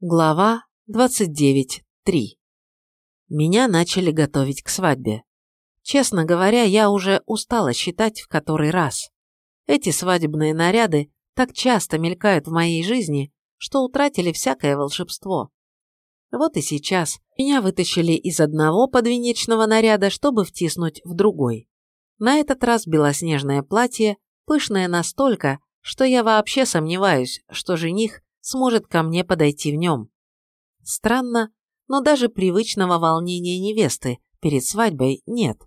Глава 29.3. Меня начали готовить к свадьбе. Честно говоря, я уже устала считать в который раз. Эти свадебные наряды так часто мелькают в моей жизни, что утратили всякое волшебство. Вот и сейчас меня вытащили из одного подвенечного наряда, чтобы втиснуть в другой. На этот раз белоснежное платье, пышное настолько, что я вообще сомневаюсь, что жених сможет ко мне подойти в нем. Странно, но даже привычного волнения невесты перед свадьбой нет.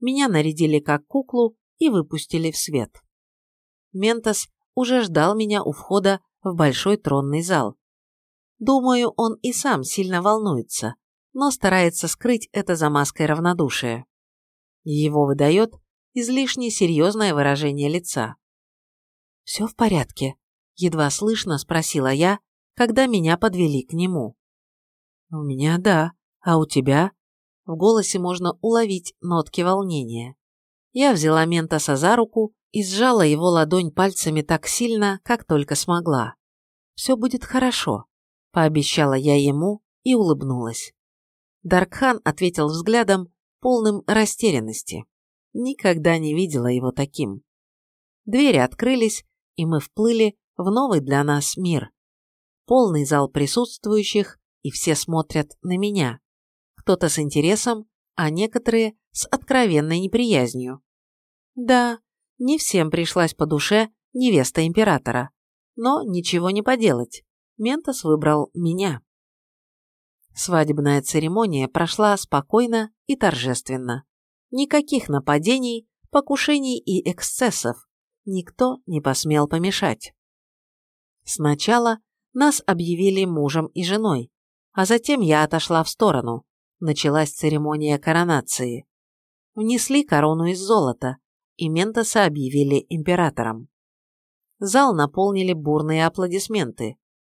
Меня нарядили как куклу и выпустили в свет. Ментос уже ждал меня у входа в большой тронный зал. Думаю, он и сам сильно волнуется, но старается скрыть это за маской равнодушия. Его выдает излишне серьезное выражение лица. «Все в порядке?» Едва слышно спросила я, когда меня подвели к нему. «У меня да, а у тебя?» В голосе можно уловить нотки волнения. Я взяла Ментоса за руку и сжала его ладонь пальцами так сильно, как только смогла. «Все будет хорошо», – пообещала я ему и улыбнулась. Даркхан ответил взглядом, полным растерянности. Никогда не видела его таким. Двери открылись, и мы вплыли в новый для нас мир. Полный зал присутствующих, и все смотрят на меня. Кто-то с интересом, а некоторые с откровенной неприязнью. Да, не всем пришлась по душе невеста императора. Но ничего не поделать. Ментос выбрал меня. Свадебная церемония прошла спокойно и торжественно. Никаких нападений, покушений и эксцессов. Никто не посмел помешать. Сначала нас объявили мужем и женой, а затем я отошла в сторону. Началась церемония коронации. Внесли корону из золота, и Ментоса объявили императором. Зал наполнили бурные аплодисменты.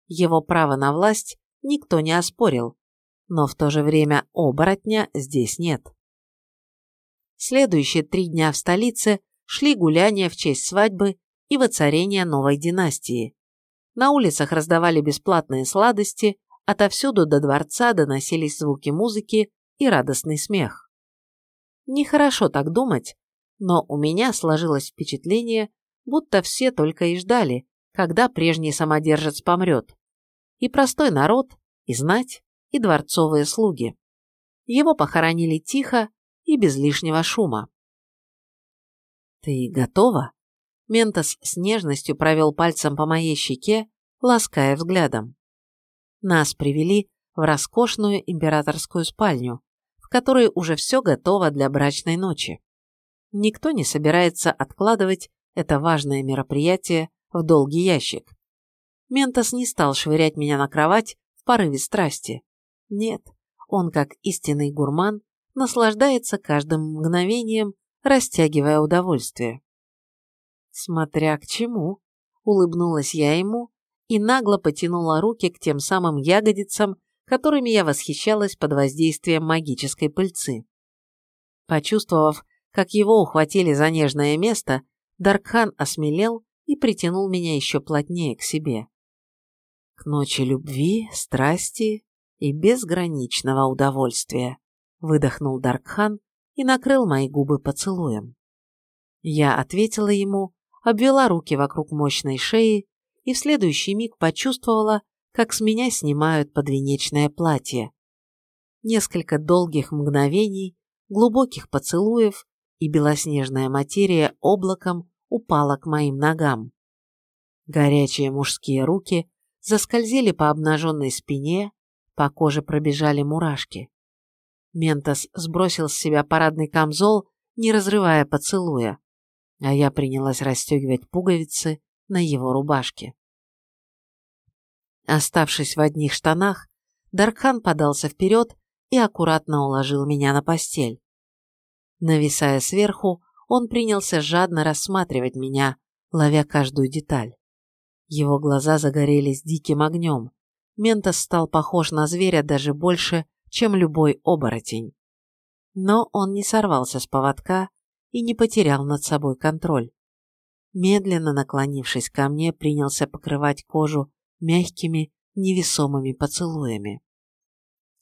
Его право на власть никто не оспорил, но в то же время оборотня здесь нет. Следующие три дня в столице шли гуляния в честь свадьбы и воцарения новой династии. На улицах раздавали бесплатные сладости, отовсюду до дворца доносились звуки музыки и радостный смех. Нехорошо так думать, но у меня сложилось впечатление, будто все только и ждали, когда прежний самодержец помрет. И простой народ, и знать, и дворцовые слуги. Его похоронили тихо и без лишнего шума. «Ты готова?» Ментос с нежностью провел пальцем по моей щеке, лаская взглядом. Нас привели в роскошную императорскую спальню, в которой уже все готово для брачной ночи. Никто не собирается откладывать это важное мероприятие в долгий ящик. Ментос не стал швырять меня на кровать в порыве страсти. Нет, он, как истинный гурман, наслаждается каждым мгновением, растягивая удовольствие. «Смотря к чему», — улыбнулась я ему и нагло потянула руки к тем самым ягодицам, которыми я восхищалась под воздействием магической пыльцы. Почувствовав, как его ухватили за нежное место, Даркхан осмелел и притянул меня еще плотнее к себе. К ночи любви, страсти и безграничного удовольствия, выдохнул Даркхан и накрыл мои губы поцелуем. Я ответила ему обвела руки вокруг мощной шеи и в следующий миг почувствовала, как с меня снимают подвенечное платье. Несколько долгих мгновений, глубоких поцелуев, и белоснежная материя облаком упала к моим ногам. Горячие мужские руки заскользили по обнаженной спине, по коже пробежали мурашки. Ментос сбросил с себя парадный камзол, не разрывая поцелуя а я принялась расстегивать пуговицы на его рубашке. Оставшись в одних штанах, Даркхан подался вперед и аккуратно уложил меня на постель. Нависая сверху, он принялся жадно рассматривать меня, ловя каждую деталь. Его глаза загорелись диким огнем. Ментос стал похож на зверя даже больше, чем любой оборотень. Но он не сорвался с поводка и не потерял над собой контроль. Медленно наклонившись ко мне, принялся покрывать кожу мягкими, невесомыми поцелуями.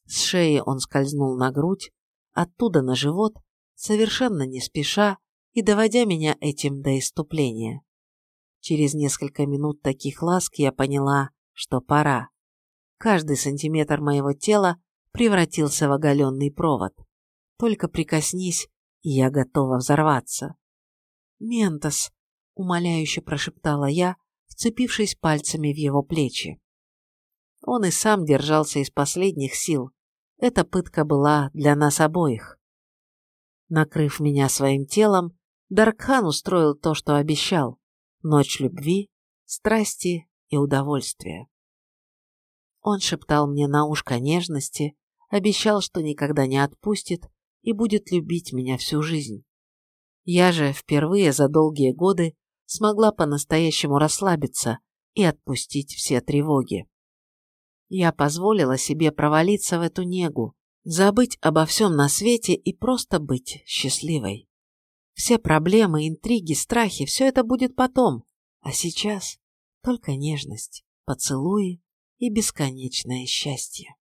С шеи он скользнул на грудь, оттуда на живот, совершенно не спеша и доводя меня этим до иступления. Через несколько минут таких ласк я поняла, что пора. Каждый сантиметр моего тела превратился в оголенный провод. Только прикоснись, я готова взорваться. «Ментос!» — умоляюще прошептала я, вцепившись пальцами в его плечи. Он и сам держался из последних сил. Эта пытка была для нас обоих. Накрыв меня своим телом, Даркхан устроил то, что обещал. Ночь любви, страсти и удовольствия. Он шептал мне на ушко нежности, обещал, что никогда не отпустит и будет любить меня всю жизнь. Я же впервые за долгие годы смогла по-настоящему расслабиться и отпустить все тревоги. Я позволила себе провалиться в эту негу, забыть обо всем на свете и просто быть счастливой. Все проблемы, интриги, страхи – все это будет потом. А сейчас только нежность, поцелуи и бесконечное счастье.